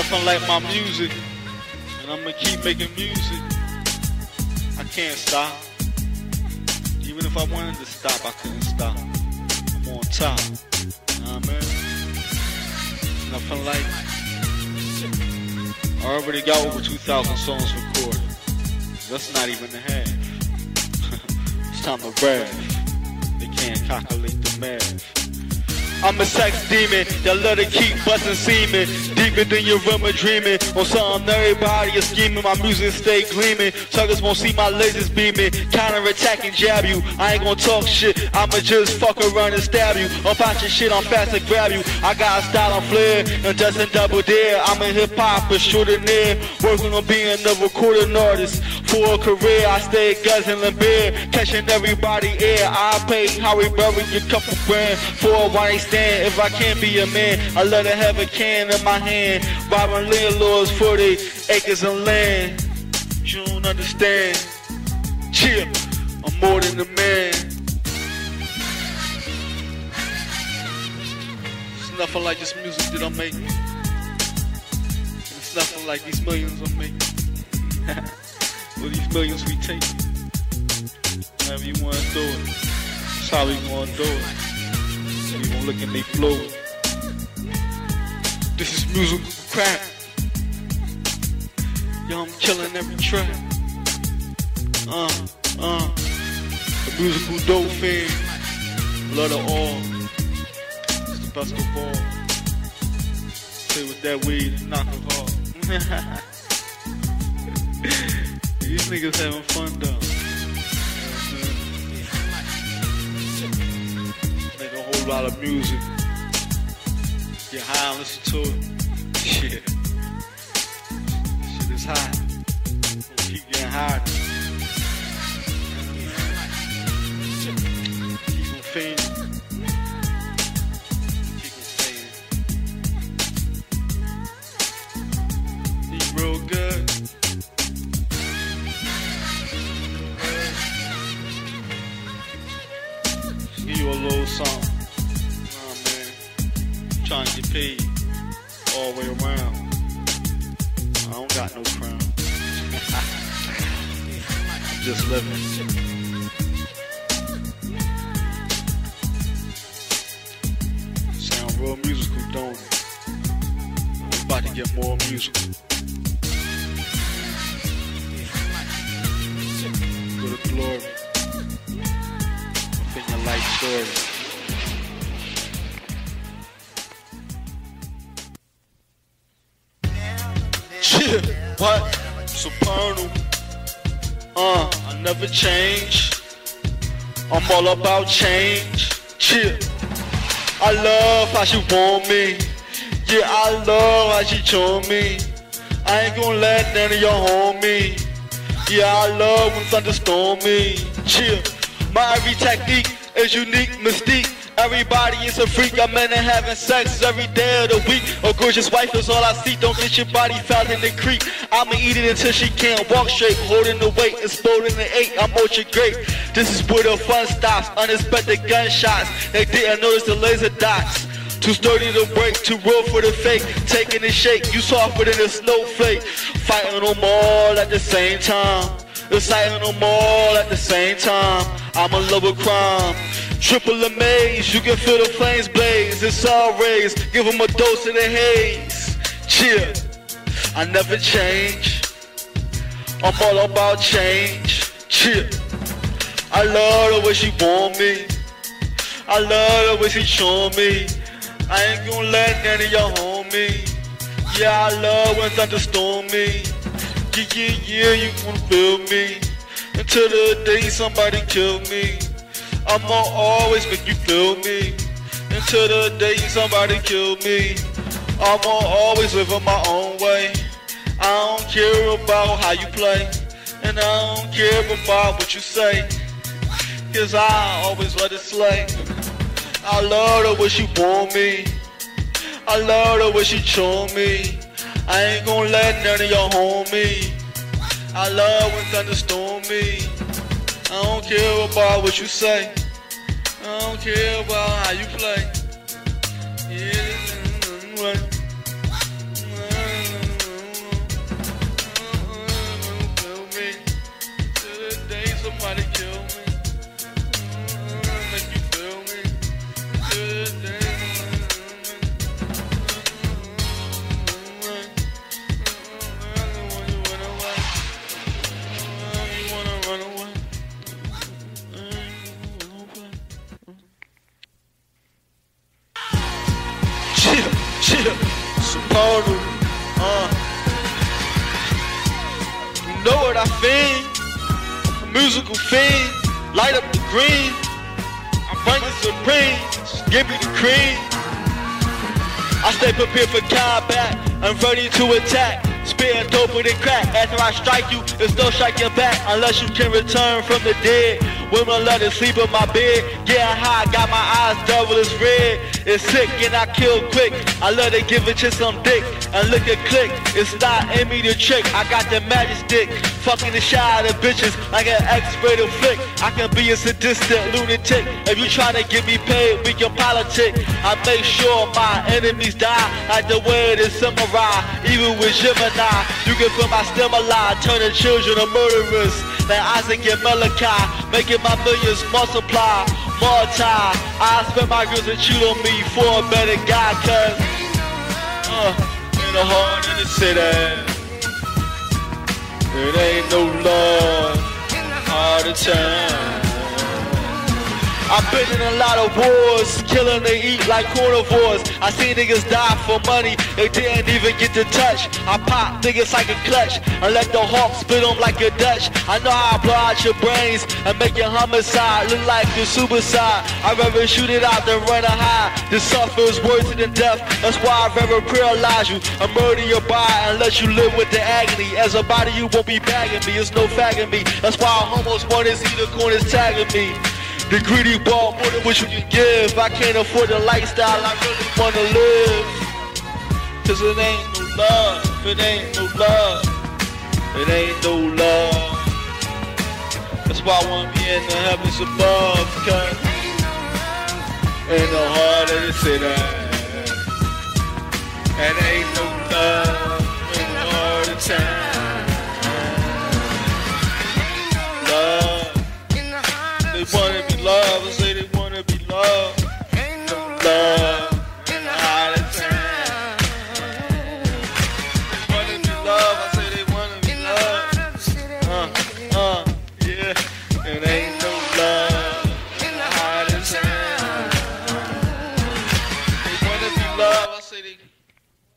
Nothing like my music, and I'm gonna keep making music. I can't stop. Even if I wanted to stop, I couldn't stop. I'm on top. You know what I mean? Nothing like. I already got over 2,000 songs recorded. That's not even a half. it's time to brag. They can't calculate the math. I'm a sex demon that let it keep busting semen. Deeper than your room of dreaming. On something everybody is scheming. My music stay gleaming. Suckers won't see my lasers beaming. Counter attacking, jab you. I ain't gonna talk shit. I'ma just fuck around and stab you. I'm your shit, I'm fast to grab you. I got a style, I'm flair. And just in double dare. I'm a hip hop extraordinaire. Working on being a recording artist. A career, I stay guzzling beer. Catching everybody air. I pay Halle Berry a couple grand. For a one stand. If I can't be a man, I let her have a can in my hand. Robbing landlords for the acres of land. You don't understand. Chill, I'm more than a man. It's nothing like this music that I'm making. It's nothing like these millions I'm making. well, these millions we take. However you want to do it. That's how we to do it. You gon' look and they flow. This is musical crap. Yo, I'm killing every track. Uh, uh. The musical dope fan. Love it all. It's the best of all. Play with that weed and knock it off. These niggas having fun though. Make a whole lot of music. Get high and listen to it. Shit. Shit is hot. Got no crown. Just living. Sound real musical, don't it? I'm about to get more musical. For the glory. Within your life story. Yeah, what? Supernal. Uh, I never change. I'm all about change. Chill. I love how she want me. Yeah, I love how she show me. I ain't gonna let none of y'all hold me. Yeah, I love when thunderstorm me. Chill. My every technique is unique, mystique. Everybody is a freak. I'm in having sex every day of the week. A gorgeous wife is all I see. Don't get your body found in the creek. I'ma eat it until she can't walk straight. Holding the weight, exploding the eight. I'm ultra great. This is where the fun stops. Unexpected gunshots. They didn't notice the laser dots. Too sturdy to break, too real for the fake. Taking the shake, you softer than a snowflake. Fighting them all at the same time. Exciting them all at the same time. I'm a love crime. Triple amaze, you can feel the flames blaze. It's all raised, give them a dose of the haze. Chill, I never change. I'm all about change. Chill, I love the way she want me. I love the way she show me. I ain't gonna let none of y'all hold me. Yeah, I love when thunderstorm me. Yeah, yeah, yeah, you wanna feel me. Until the day somebody kill me. I'ma always make you feel me. Until the day somebody kill me. I'ma always live in my own way. I don't care about how you play. And I don't care about what you say. Cause I always let it slay. I love the way she want me. I love the way she show me. I ain't gonna let none of y'all hold me. I love when thunderstorm me. I don't care about what you say. I don't care about how you play. Yeah, I fiend. A musical fiend. Light up the green. I'm running supreme. Just give me the cream. I stay prepared for combat. I'm ready to attack. Spitting dope with than crack. After I strike you, there's no striking back unless you can return from the dead. Women love to sleep in my bed. Getting high, got my eyes double as red. It's sick and I kill quick. I love to give a chick some dick and look at click. It's not in me the trick. I got the magic stick. Fucking the shy of the bitches like an X-rated flick. I can be a sadistic lunatic. If you try to get me paid, we can politic. I make sure my enemies die like the way the samurai. Even with Gemini, you can feel my stimuli, turning children to murderers. Like Isaac and Malachi, making my millions multiply. Time, I spend my girls and cheat on me for a better guy, cause uh, in the heart of the city. It ain't no love all the time. I've been in a lot of wars, killing they eat like carnivores. I see niggas die for money, they didn't even get to touch. I pop niggas like a clutch, and let the hawk spit them like a Dutch. I know how I blow out your brains and make your homicide look like a suicide. I'd rather shoot it out than run a high. The suffer is worse than death. That's why I'd rather paralyze you I murder your body and let you live with the agony. As a body, you won't be bagging me. It's no fagging me. That's why almost want to see the corners tagging me. The greedy ball more than what you can give. I can't afford the lifestyle I really wanna live. Cause it ain't no love, it ain't no love, it ain't no love. That's why I wanna be in the heavens above, cause in the heart of the city. It ain't no love.